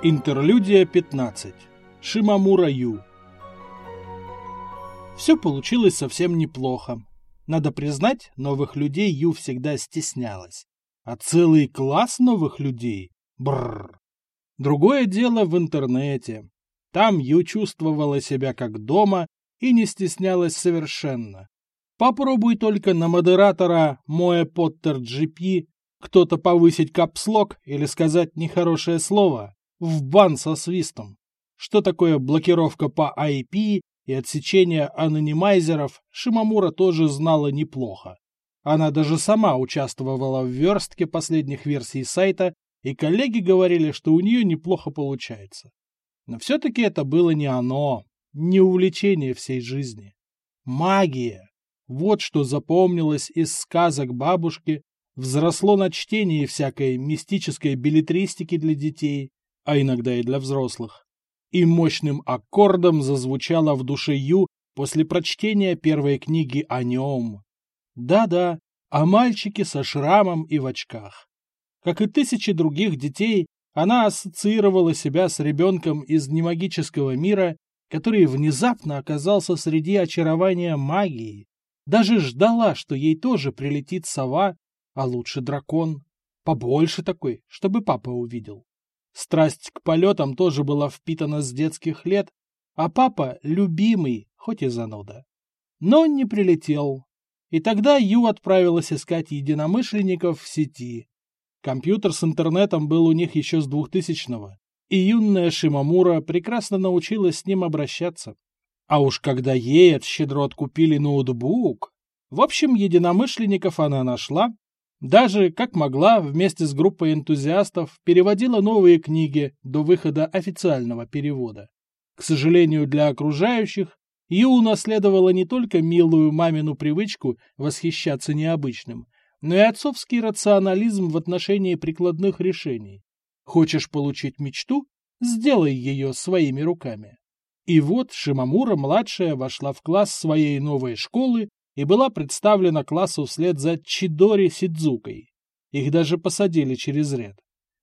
Интерлюдия 15. Шимамура Ю. Все получилось совсем неплохо. Надо признать, новых людей Ю всегда стеснялась. А целый класс новых людей? Бррр. Другое дело в интернете. Там Ю чувствовала себя как дома и не стеснялась совершенно. Попробуй только на модератора Моэ Поттер GP кто-то повысить капслок или сказать нехорошее слово, в бан со свистом. Что такое блокировка по IP и отсечение анонимайзеров, Шимамура тоже знала неплохо. Она даже сама участвовала в верстке последних версий сайта, и коллеги говорили, что у нее неплохо получается. Но все-таки это было не оно, не увлечение всей жизни. Магия. Вот что запомнилось из сказок бабушки, взросло на чтении всякой мистической билетристики для детей, а иногда и для взрослых. И мощным аккордом зазвучало в душе Ю после прочтения первой книги о нем. Да-да, о мальчике со шрамом и в очках. Как и тысячи других детей, она ассоциировала себя с ребенком из немагического мира, который внезапно оказался среди очарования магии. Даже ждала, что ей тоже прилетит сова, а лучше дракон. Побольше такой, чтобы папа увидел. Страсть к полетам тоже была впитана с детских лет, а папа — любимый, хоть и зануда. Но не прилетел. И тогда Ю отправилась искать единомышленников в сети. Компьютер с интернетом был у них еще с двухтысячного, и юная Шимамура прекрасно научилась с ним обращаться. А уж когда ей от щедро откупили ноутбук... В общем, единомышленников она нашла даже, как могла, вместе с группой энтузиастов переводила новые книги до выхода официального перевода. К сожалению для окружающих, Ю унаследовала не только милую мамину привычку восхищаться необычным, но и отцовский рационализм в отношении прикладных решений. Хочешь получить мечту? Сделай ее своими руками. И вот Шимамура-младшая вошла в класс своей новой школы и была представлена классу вслед за Чидори Сидзукой. Их даже посадили через ряд.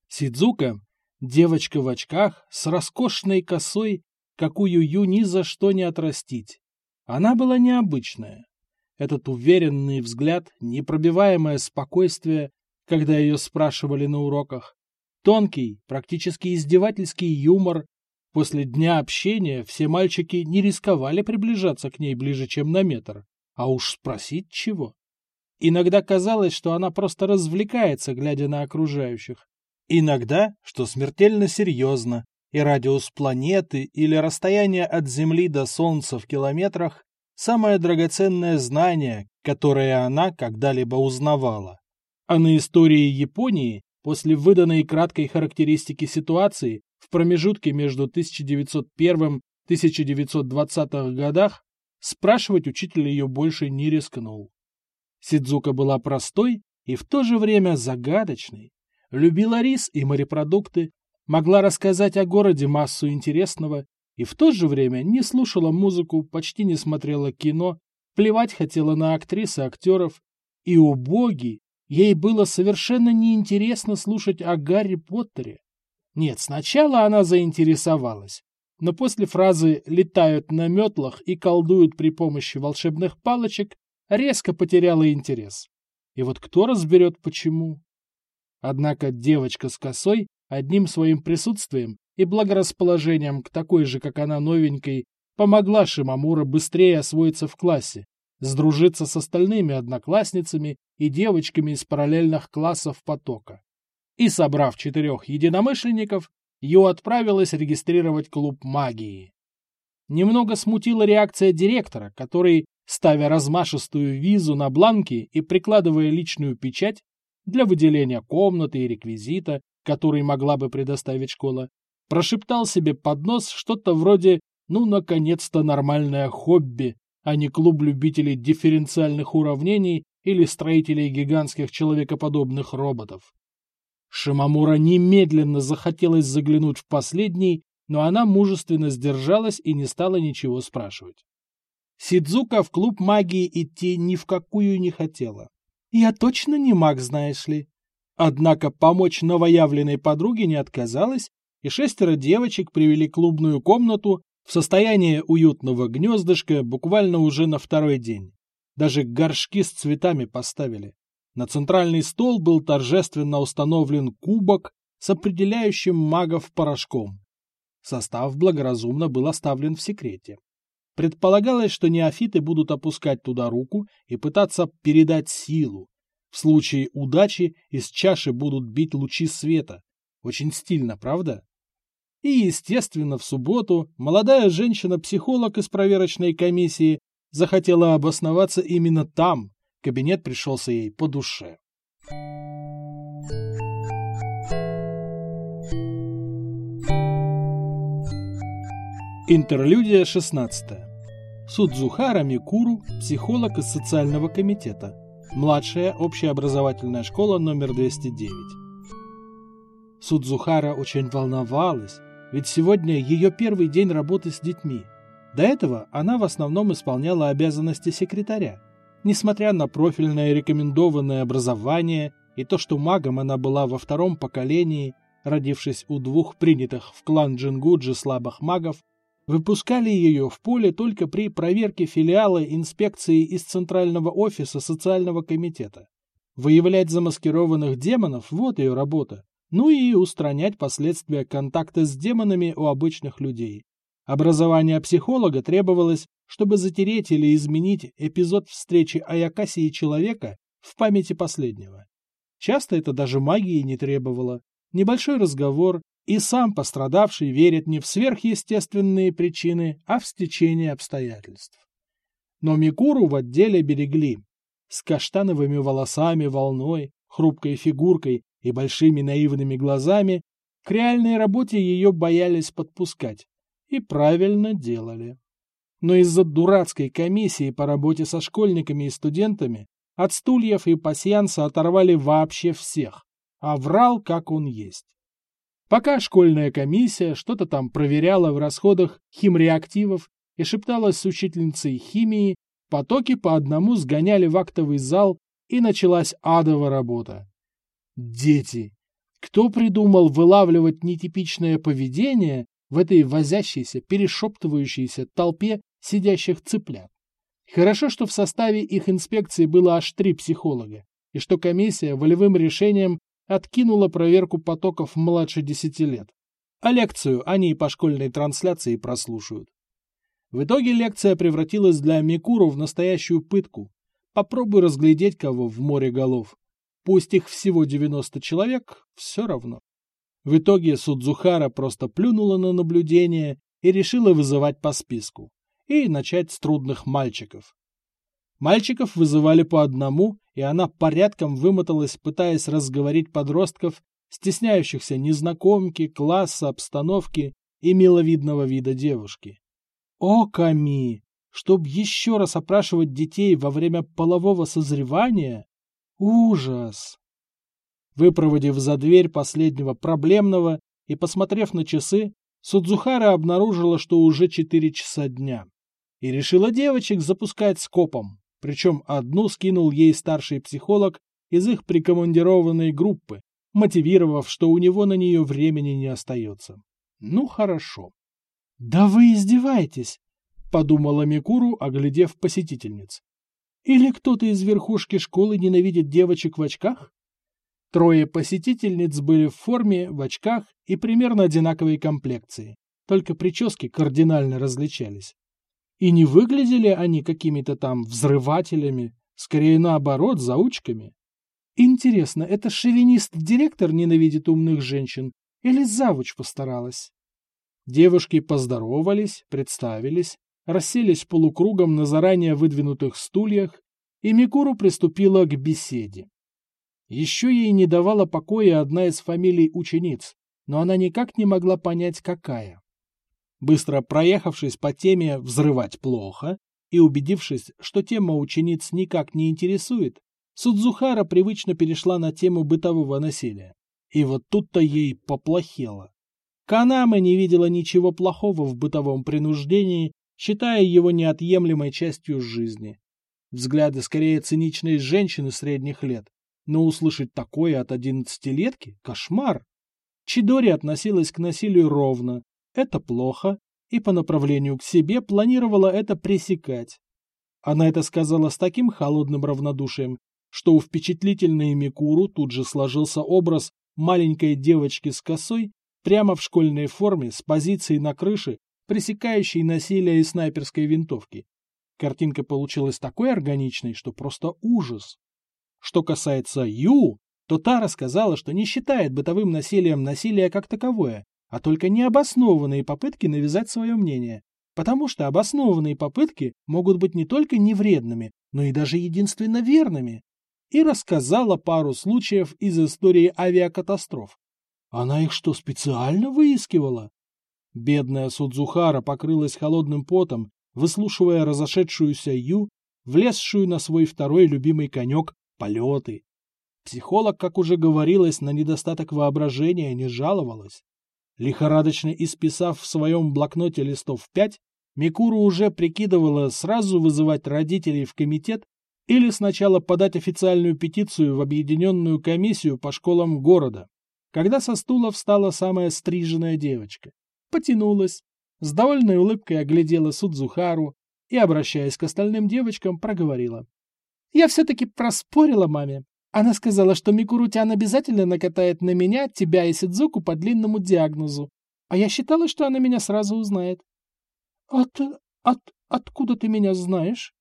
Сидзука — девочка в очках с роскошной косой, какую Ю ни за что не отрастить. Она была необычная. Этот уверенный взгляд, непробиваемое спокойствие, когда ее спрашивали на уроках, тонкий, практически издевательский юмор. После дня общения все мальчики не рисковали приближаться к ней ближе, чем на метр. А уж спросить чего? Иногда казалось, что она просто развлекается, глядя на окружающих. Иногда, что смертельно серьезно, и радиус планеты или расстояние от Земли до Солнца в километрах – самое драгоценное знание, которое она когда-либо узнавала. А на истории Японии, после выданной краткой характеристики ситуации в промежутке между 1901-1920 годах, Спрашивать учитель ее больше не рискнул. Сидзука была простой и в то же время загадочной. Любила рис и морепродукты, могла рассказать о городе массу интересного и в то же время не слушала музыку, почти не смотрела кино, плевать хотела на актрис и актеров. И боги ей было совершенно неинтересно слушать о Гарри Поттере. Нет, сначала она заинтересовалась, но после фразы «летают на метлах и колдуют при помощи волшебных палочек» резко потеряла интерес. И вот кто разберет почему? Однако девочка с косой одним своим присутствием и благорасположением к такой же, как она, новенькой, помогла Шимамура быстрее освоиться в классе, сдружиться с остальными одноклассницами и девочками из параллельных классов потока. И, собрав четырех единомышленников, Ю отправилась регистрировать клуб магии. Немного смутила реакция директора, который, ставя размашистую визу на бланке и прикладывая личную печать для выделения комнаты и реквизита, который могла бы предоставить школа, прошептал себе под нос что-то вроде «ну, наконец-то нормальное хобби», а не клуб любителей дифференциальных уравнений или строителей гигантских человекоподобных роботов. Шимамура немедленно захотелось заглянуть в последний, но она мужественно сдержалась и не стала ничего спрашивать. Сидзука в клуб магии идти ни в какую не хотела. «Я точно не маг, знаешь ли». Однако помочь новоявленной подруге не отказалась и шестеро девочек привели клубную комнату в состояние уютного гнездышка буквально уже на второй день. Даже горшки с цветами поставили. На центральный стол был торжественно установлен кубок с определяющим магов порошком. Состав благоразумно был оставлен в секрете. Предполагалось, что неофиты будут опускать туда руку и пытаться передать силу. В случае удачи из чаши будут бить лучи света. Очень стильно, правда? И, естественно, в субботу молодая женщина-психолог из проверочной комиссии захотела обосноваться именно там. Кабинет пришелся ей по душе. Интерлюдия 16. Судзухара Микуру, психолог из социального комитета. Младшая общеобразовательная школа номер 209. Судзухара очень волновалась, ведь сегодня ее первый день работы с детьми. До этого она в основном исполняла обязанности секретаря. Несмотря на профильное рекомендованное образование и то, что магом она была во втором поколении, родившись у двух принятых в клан Джингуджи слабых магов, выпускали ее в поле только при проверке филиала инспекции из Центрального офиса социального комитета. Выявлять замаскированных демонов – вот ее работа ну и устранять последствия контакта с демонами у обычных людей. Образование психолога требовалось, чтобы затереть или изменить эпизод встречи Аякаси и человека в памяти последнего. Часто это даже магии не требовало. Небольшой разговор, и сам пострадавший верит не в сверхъестественные причины, а в стечение обстоятельств. Но Микуру в отделе берегли. С каштановыми волосами волной, хрупкой фигуркой и большими наивными глазами, к реальной работе ее боялись подпускать. И правильно делали. Но из-за дурацкой комиссии по работе со школьниками и студентами от стульев и пасьянса оторвали вообще всех, а врал, как он есть. Пока школьная комиссия что-то там проверяла в расходах химреактивов и шепталась с учительницей химии, потоки по одному сгоняли в актовый зал, и началась адова работа. Дети! Кто придумал вылавливать нетипичное поведение в этой возящейся, перешептывающейся толпе сидящих цыплят? Хорошо, что в составе их инспекции было аж три психолога, и что комиссия волевым решением откинула проверку потоков младше десяти лет. А лекцию они и по школьной трансляции прослушают. В итоге лекция превратилась для Микуру в настоящую пытку. Попробуй разглядеть кого в море голов. Пусть их всего 90 человек, все равно. В итоге Судзухара просто плюнула на наблюдение и решила вызывать по списку. И начать с трудных мальчиков. Мальчиков вызывали по одному, и она порядком вымоталась, пытаясь разговорить подростков, стесняющихся незнакомки, класса, обстановки и миловидного вида девушки. О, Ками! Чтоб еще раз опрашивать детей во время полового созревания, Ужас! Выпроводив за дверь последнего проблемного и посмотрев на часы, Судзухара обнаружила, что уже четыре часа дня. И решила девочек запускать скопом. Причем одну скинул ей старший психолог из их прикомандированной группы, мотивировав, что у него на нее времени не остается. Ну, хорошо. «Да вы издеваетесь!» — подумала Микуру, оглядев посетительниц. Или кто-то из верхушки школы ненавидит девочек в очках? Трое посетительниц были в форме, в очках и примерно одинаковой комплекции, только прически кардинально различались. И не выглядели они какими-то там взрывателями, скорее наоборот, заучками. Интересно, это шовинист-директор ненавидит умных женщин или завуч постаралась? Девушки поздоровались, представились, расселись полукругом на заранее выдвинутых стульях, и Микуру приступила к беседе. Еще ей не давала покоя одна из фамилий учениц, но она никак не могла понять, какая. Быстро проехавшись по теме «взрывать плохо» и убедившись, что тема учениц никак не интересует, Судзухара привычно перешла на тему бытового насилия. И вот тут-то ей поплохело. Канама не видела ничего плохого в бытовом принуждении считая его неотъемлемой частью жизни. Взгляды скорее циничной женщины средних лет, но услышать такое от одиннадцатилетки – кошмар. Чидори относилась к насилию ровно. Это плохо, и по направлению к себе планировала это пресекать. Она это сказала с таким холодным равнодушием, что у впечатлительной Микуру тут же сложился образ маленькой девочки с косой прямо в школьной форме с позицией на крыше, пресекающей насилие из снайперской винтовки. Картинка получилась такой органичной, что просто ужас. Что касается Ю, то та рассказала, что не считает бытовым насилием насилие как таковое, а только необоснованные попытки навязать свое мнение. Потому что обоснованные попытки могут быть не только невредными, но и даже единственно верными. И рассказала пару случаев из истории авиакатастроф. Она их что, специально выискивала? Бедная Судзухара покрылась холодным потом, выслушивая разошедшуюся Ю, влезшую на свой второй любимый конек — полеты. Психолог, как уже говорилось, на недостаток воображения не жаловалась. Лихорадочно исписав в своем блокноте листов пять, Микуру уже прикидывала сразу вызывать родителей в комитет или сначала подать официальную петицию в объединенную комиссию по школам города. Когда со стула встала самая стриженная девочка, потянулась, с довольной улыбкой оглядела Судзухару и, обращаясь к остальным девочкам, проговорила. «Я все-таки проспорила маме. Она сказала, что Микурутян обязательно накатает на меня, тебя и Сидзуку по длинному диагнозу. А я считала, что она меня сразу узнает. От... от... откуда ты меня знаешь?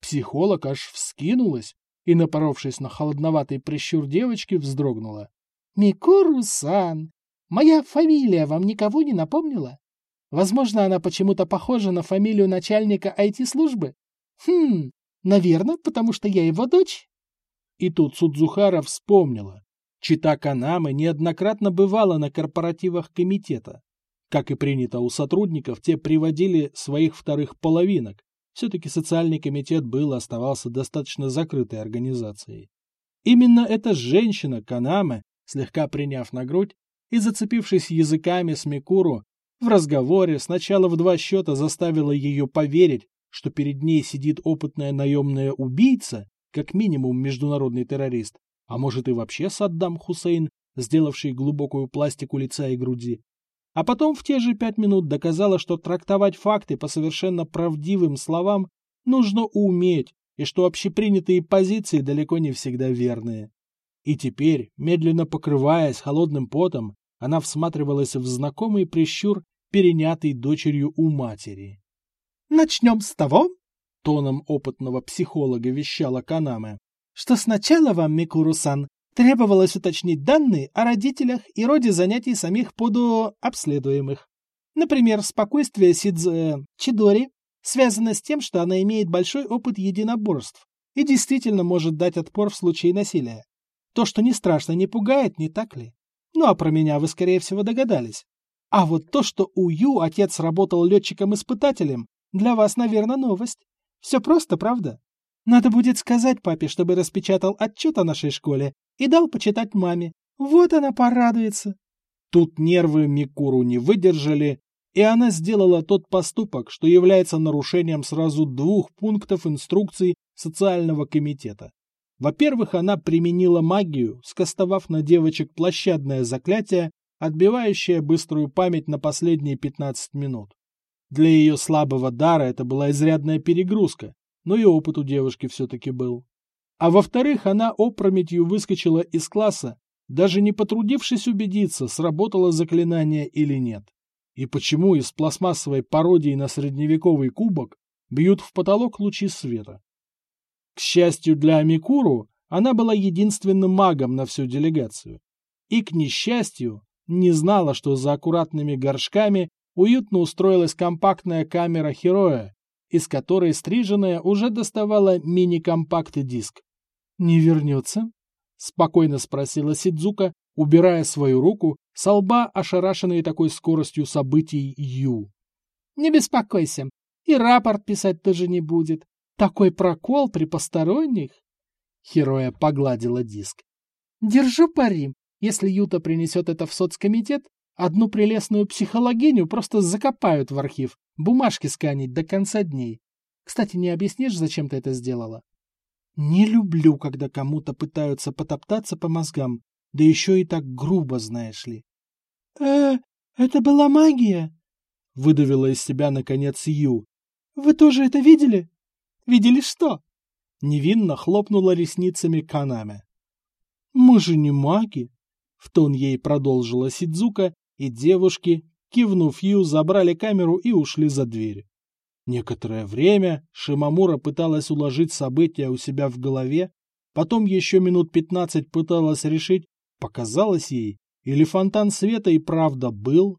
Психолог аж вскинулась и, напоровшись на холодноватый прищур девочки, вздрогнула. Микуру-сан, моя фамилия вам никого не напомнила? Возможно, она почему-то похожа на фамилию начальника IT-службы? Хм, наверное, потому что я его дочь. И тут Судзухара вспомнила. Чита Канамы неоднократно бывала на корпоративах комитета. Как и принято у сотрудников, те приводили своих вторых половинок. Все-таки социальный комитет был и оставался достаточно закрытой организацией. Именно эта женщина, Канаме, слегка приняв на грудь и зацепившись языками с Микуру, в разговоре сначала в два счета заставила ее поверить, что перед ней сидит опытная наемная убийца, как минимум международный террорист, а может и вообще Саддам Хусейн, сделавший глубокую пластику лица и груди. А потом в те же пять минут доказала, что трактовать факты по совершенно правдивым словам нужно уметь, и что общепринятые позиции далеко не всегда верные. И теперь, медленно покрываясь холодным потом, она всматривалась в знакомый прищур, перенятый дочерью у матери. «Начнем с того, — тоном опытного психолога вещала Канаме, что сначала вам, Микуру-сан, требовалось уточнить данные о родителях и роде занятий самих подообследуемых. Например, спокойствие Сидзе Чидори связано с тем, что она имеет большой опыт единоборств и действительно может дать отпор в случае насилия. То, что не страшно, не пугает, не так ли? Ну а про меня вы, скорее всего, догадались. А вот то, что у Ю отец работал летчиком-испытателем, для вас, наверное, новость. Все просто, правда? Надо будет сказать папе, чтобы распечатал отчет о нашей школе и дал почитать маме. Вот она порадуется. Тут нервы Микуру не выдержали, и она сделала тот поступок, что является нарушением сразу двух пунктов инструкций социального комитета. Во-первых, она применила магию, скостовав на девочек площадное заклятие, отбивающее быструю память на последние 15 минут. Для ее слабого дара это была изрядная перегрузка, но и опыт у девушки все-таки был. А во-вторых, она опрометью выскочила из класса, даже не потрудившись убедиться, сработало заклинание или нет. И почему из пластмассовой пародии на средневековый кубок бьют в потолок лучи света? К счастью для Амикуру, она была единственным магом на всю делегацию. И, к несчастью, не знала, что за аккуратными горшками уютно устроилась компактная камера Хероя, из которой стриженная уже доставала мини-компакт диск. «Не вернется?» — спокойно спросила Сидзука, убирая свою руку со лба, ошарашенной такой скоростью событий Ю. «Не беспокойся, и рапорт писать тоже не будет. Такой прокол при посторонних!» Хероя погладила диск. «Держу пари. Если Юта принесет это в соцкомитет, Одну прелестную психологиню просто закопают в архив, бумажки сканить до конца дней. Кстати, не объяснишь, зачем ты это сделала? Не люблю, когда кому-то пытаются потоптаться по мозгам, да еще и так грубо, знаешь ли. э это была магия?» — выдавила из себя, наконец, Ю. «Вы тоже это видели?» «Видели что?» — невинно хлопнула ресницами Канаме. «Мы же не маги!» — в тон ей продолжила Сидзука, и девушки, кивнув Ю, забрали камеру и ушли за дверь. Некоторое время Шимамура пыталась уложить события у себя в голове, потом еще минут пятнадцать пыталась решить, показалось ей, или фонтан света и правда был.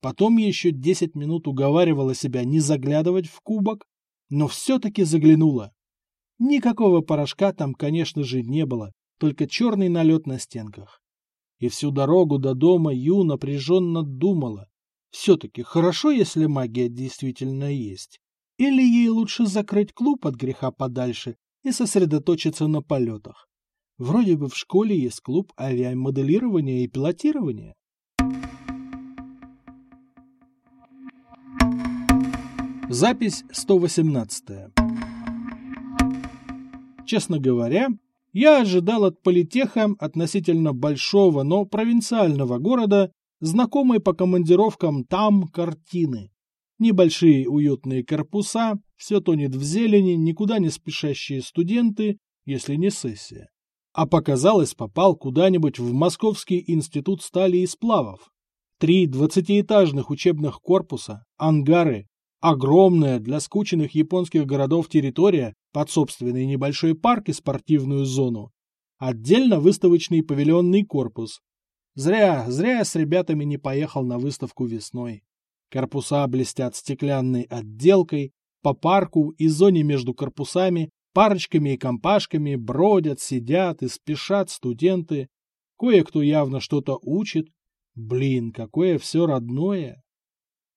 Потом еще десять минут уговаривала себя не заглядывать в кубок, но все-таки заглянула. Никакого порошка там, конечно же, не было, только черный налет на стенках. И всю дорогу до дома Ю напряженно думала. Все-таки хорошо, если магия действительно есть. Или ей лучше закрыть клуб от греха подальше и сосредоточиться на полетах. Вроде бы в школе есть клуб авиамоделирования и пилотирования. Запись 118. Честно говоря, я ожидал от политеха относительно большого, но провинциального города знакомые по командировкам там картины. Небольшие уютные корпуса, все тонет в зелени, никуда не спешащие студенты, если не сессия. А показалось, попал куда-нибудь в Московский институт стали и сплавов. Три двадцатиэтажных учебных корпуса, ангары, огромная для скученных японских городов территория под собственный небольшой парк и спортивную зону. Отдельно выставочный павильонный корпус. Зря, зря я с ребятами не поехал на выставку весной. Корпуса блестят стеклянной отделкой, по парку и зоне между корпусами парочками и компашками бродят, сидят и спешат студенты. Кое-кто явно что-то учит. Блин, какое все родное.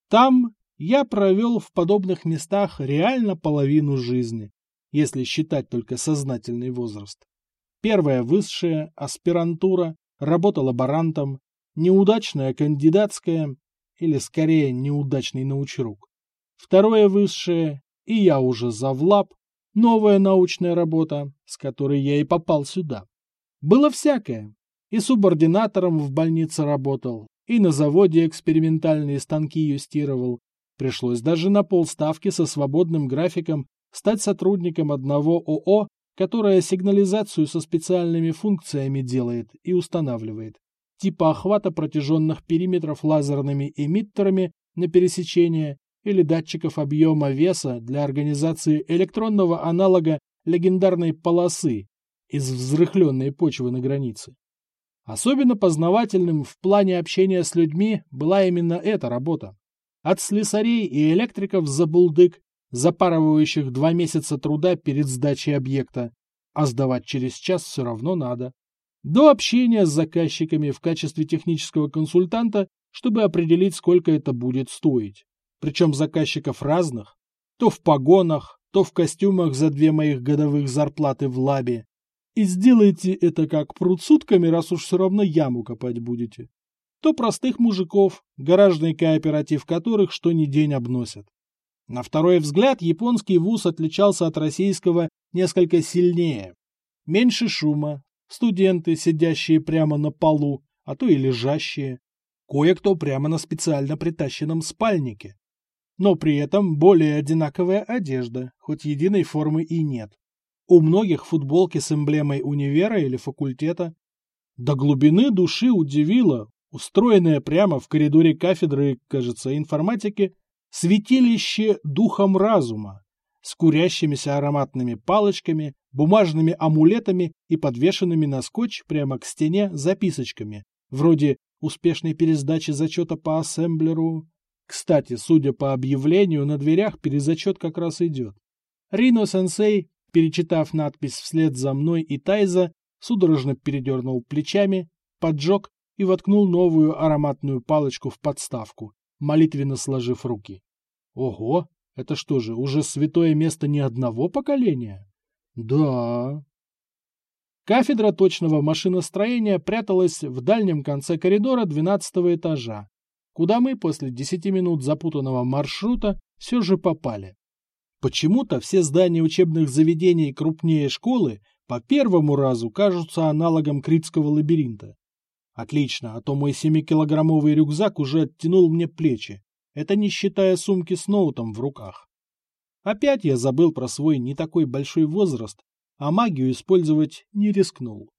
Там я провел в подобных местах реально половину жизни, если считать только сознательный возраст. Первая высшая, аспирантура, работа лаборантом, неудачная кандидатская, или скорее неудачный научрук. Второе высшее, и я уже завлаб, новая научная работа, с которой я и попал сюда. Было всякое. И субординатором в больнице работал, и на заводе экспериментальные станки юстировал, Пришлось даже на полставки со свободным графиком стать сотрудником одного ООО, которое сигнализацию со специальными функциями делает и устанавливает, типа охвата протяженных периметров лазерными эмиттерами на пересечение или датчиков объема веса для организации электронного аналога легендарной полосы из взрыхленной почвы на границе. Особенно познавательным в плане общения с людьми была именно эта работа. От слесарей и электриков за булдык, запарывающих два месяца труда перед сдачей объекта, а сдавать через час все равно надо. До общения с заказчиками в качестве технического консультанта, чтобы определить, сколько это будет стоить. Причем заказчиков разных, то в погонах, то в костюмах за две моих годовых зарплаты в лабе. И сделайте это как пруд сутками, раз уж все равно яму копать будете то простых мужиков, гаражный кооператив которых что ни день обносят. На второй взгляд японский вуз отличался от российского несколько сильнее. Меньше шума, студенты, сидящие прямо на полу, а то и лежащие, кое-кто прямо на специально притащенном спальнике. Но при этом более одинаковая одежда, хоть единой формы и нет. У многих футболки с эмблемой универа или факультета. До глубины души удивило, устроенное прямо в коридоре кафедры, кажется, информатики, святилище духом разума с курящимися ароматными палочками, бумажными амулетами и подвешенными на скотч прямо к стене записочками, вроде успешной пересдачи зачета по ассемблеру. Кстати, судя по объявлению, на дверях перезачет как раз идет. Рино-сенсей, перечитав надпись вслед за мной и Тайза, судорожно передернул плечами, поджег и воткнул новую ароматную палочку в подставку, молитвенно сложив руки. Ого, это что же, уже святое место не одного поколения? Да. Кафедра точного машиностроения пряталась в дальнем конце коридора двенадцатого этажа, куда мы после десяти минут запутанного маршрута все же попали. Почему-то все здания учебных заведений крупнее школы по первому разу кажутся аналогом Критского лабиринта. Отлично, а то мой семикилограммовый рюкзак уже оттянул мне плечи. Это не считая сумки с ноутом в руках. Опять я забыл про свой не такой большой возраст, а магию использовать не рискнул.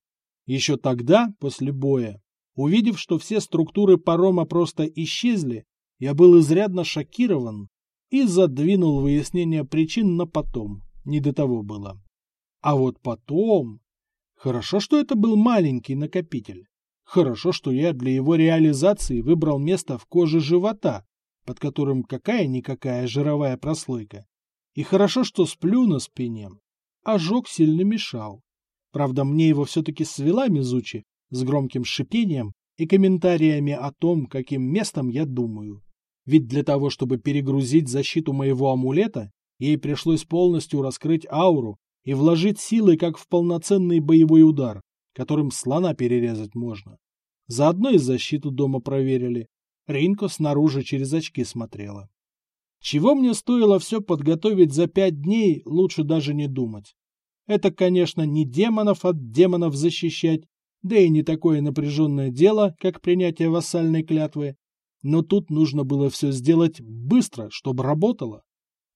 Еще тогда, после боя, увидев, что все структуры парома просто исчезли, я был изрядно шокирован и задвинул выяснение причин на потом. Не до того было. А вот потом... Хорошо, что это был маленький накопитель. Хорошо, что я для его реализации выбрал место в коже живота, под которым какая-никакая жировая прослойка. И хорошо, что сплю на спине. Ожог сильно мешал. Правда, мне его все-таки свела Мизучи с громким шипением и комментариями о том, каким местом я думаю. Ведь для того, чтобы перегрузить защиту моего амулета, ей пришлось полностью раскрыть ауру и вложить силы, как в полноценный боевой удар, которым слона перерезать можно. Заодно и защиту дома проверили. Ринко снаружи через очки смотрела. Чего мне стоило все подготовить за пять дней, лучше даже не думать. Это, конечно, не демонов от демонов защищать, да и не такое напряженное дело, как принятие вассальной клятвы, но тут нужно было все сделать быстро, чтобы работало.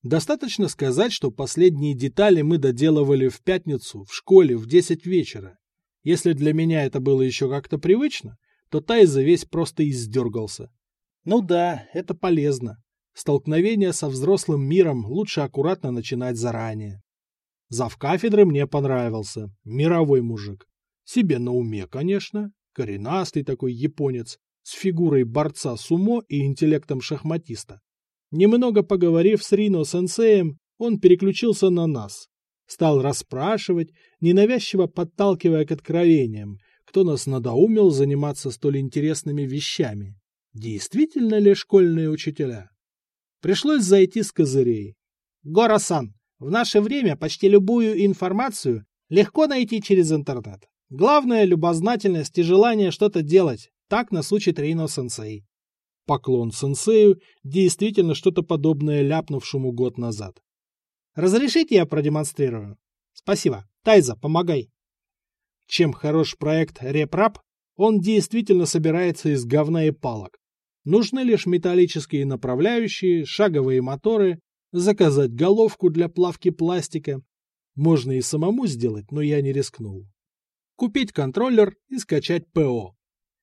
Достаточно сказать, что последние детали мы доделывали в пятницу в школе в 10 вечера. Если для меня это было еще как-то привычно, то Тайза весь просто издергался. Ну да, это полезно. Столкновение со взрослым миром лучше аккуратно начинать заранее. Зав кафедры мне понравился. Мировой мужик. Себе на уме, конечно. Коренастый такой японец, с фигурой борца сумо и интеллектом шахматиста. Немного поговорив с Рино-сенсеем, он переключился на нас. Стал расспрашивать, ненавязчиво подталкивая к откровениям, кто нас надоумил заниматься столь интересными вещами. Действительно ли школьные учителя? Пришлось зайти с козырей. Гора-сан, в наше время почти любую информацию легко найти через интернет. Главное – любознательность и желание что-то делать. Так нас учит Рейно-сенсей. Поклон сенсею, действительно что-то подобное ляпнувшему год назад. Разрешите я продемонстрирую? Спасибо. Тайза, помогай. Чем хорош проект Репрап, он действительно собирается из говна и палок. Нужны лишь металлические направляющие, шаговые моторы, заказать головку для плавки пластика. Можно и самому сделать, но я не рискнул. Купить контроллер и скачать ПО.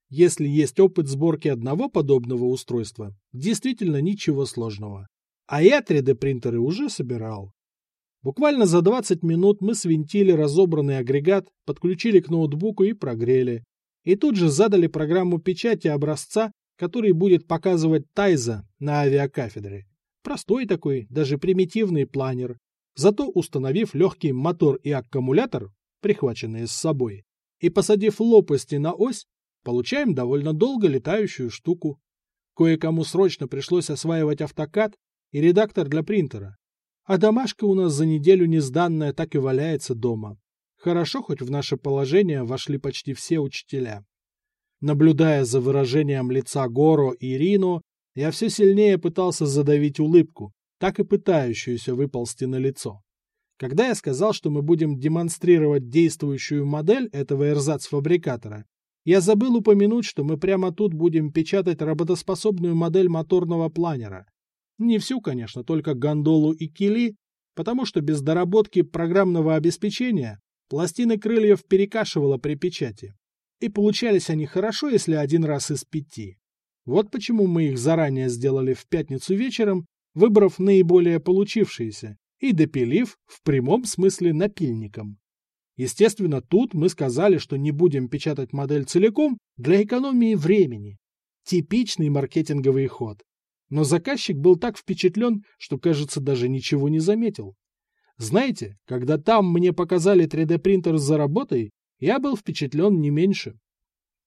Если есть опыт сборки одного подобного устройства, действительно ничего сложного. А я 3D принтеры уже собирал. Буквально за 20 минут мы свинтили разобранный агрегат, подключили к ноутбуку и прогрели. И тут же задали программу печати образца, который будет показывать Тайза на авиакафедре. Простой такой, даже примитивный планер. Зато установив легкий мотор и аккумулятор, прихваченные с собой, и посадив лопасти на ось, получаем довольно долго летающую штуку. Кое-кому срочно пришлось осваивать автокад и редактор для принтера. А домашка у нас за неделю несданная так и валяется дома. Хорошо, хоть в наше положение вошли почти все учителя. Наблюдая за выражением лица Горо и Рино, я все сильнее пытался задавить улыбку, так и пытающуюся выползти на лицо. Когда я сказал, что мы будем демонстрировать действующую модель этого эрзац-фабрикатора, я забыл упомянуть, что мы прямо тут будем печатать работоспособную модель моторного планера. Не всю, конечно, только гондолу и кили, потому что без доработки программного обеспечения пластины крыльев перекашивало при печати. И получались они хорошо, если один раз из пяти. Вот почему мы их заранее сделали в пятницу вечером, выбрав наиболее получившиеся и допилив в прямом смысле напильником. Естественно, тут мы сказали, что не будем печатать модель целиком для экономии времени. Типичный маркетинговый ход. Но заказчик был так впечатлен, что, кажется, даже ничего не заметил. Знаете, когда там мне показали 3D-принтер за работой, я был впечатлен не меньше.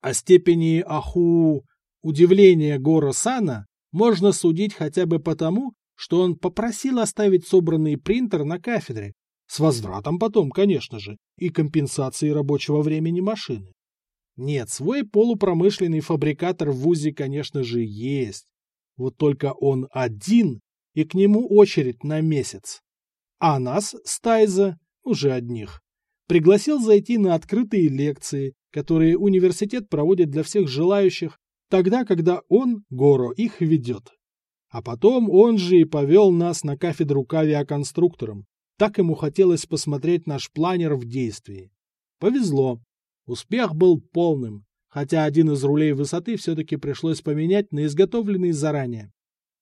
О степени аху удивления Гора Сана можно судить хотя бы потому, что он попросил оставить собранный принтер на кафедре, с возвратом потом, конечно же, и компенсацией рабочего времени машины. Нет, свой полупромышленный фабрикатор в ВУЗе, конечно же, есть. Вот только он один, и к нему очередь на месяц. А нас, Стайза, уже одних, пригласил зайти на открытые лекции которые университет проводит для всех желающих, тогда, когда он, Горо, их ведет. А потом он же и повел нас на кафедру к авиаконструкторам. Так ему хотелось посмотреть наш планер в действии. Повезло. Успех был полным, хотя один из рулей высоты все-таки пришлось поменять на изготовленный заранее.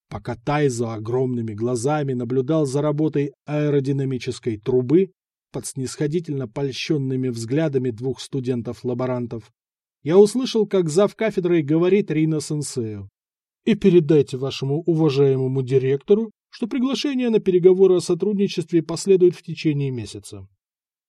Пока Тайзо огромными глазами наблюдал за работой аэродинамической трубы под снисходительно польщенными взглядами двух студентов-лаборантов, я услышал, как зав кафедрой говорит Рина Сенсею. «И передайте вашему уважаемому директору, что приглашение на переговоры о сотрудничестве последует в течение месяца».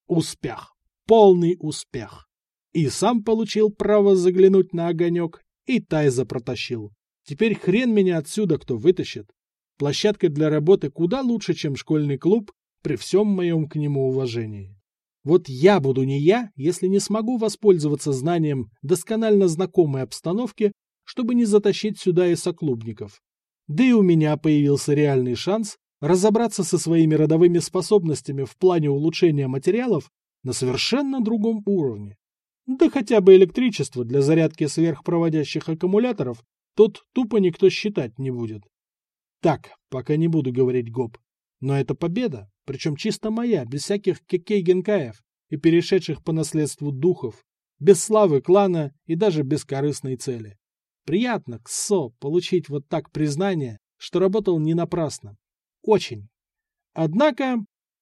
Успех! Полный успех! И сам получил право заглянуть на огонек, и Тайза протащил. Теперь хрен меня отсюда кто вытащит. Площадка для работы куда лучше, чем школьный клуб, при всем моем к нему уважении. Вот я буду не я, если не смогу воспользоваться знанием досконально знакомой обстановки, чтобы не затащить сюда и соклубников. Да и у меня появился реальный шанс разобраться со своими родовыми способностями в плане улучшения материалов на совершенно другом уровне. Да хотя бы электричество для зарядки сверхпроводящих аккумуляторов Тут тупо никто считать не будет. Так, пока не буду говорить гоп. Но это победа, причем чисто моя, без всяких кекей-генкаев и перешедших по наследству духов, без славы клана и даже без корыстной цели. Приятно, ксо, получить вот так признание, что работал не напрасно. Очень. Однако,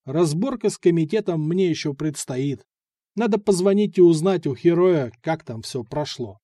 разборка с комитетом мне еще предстоит. Надо позвонить и узнать у Хероя, как там все прошло.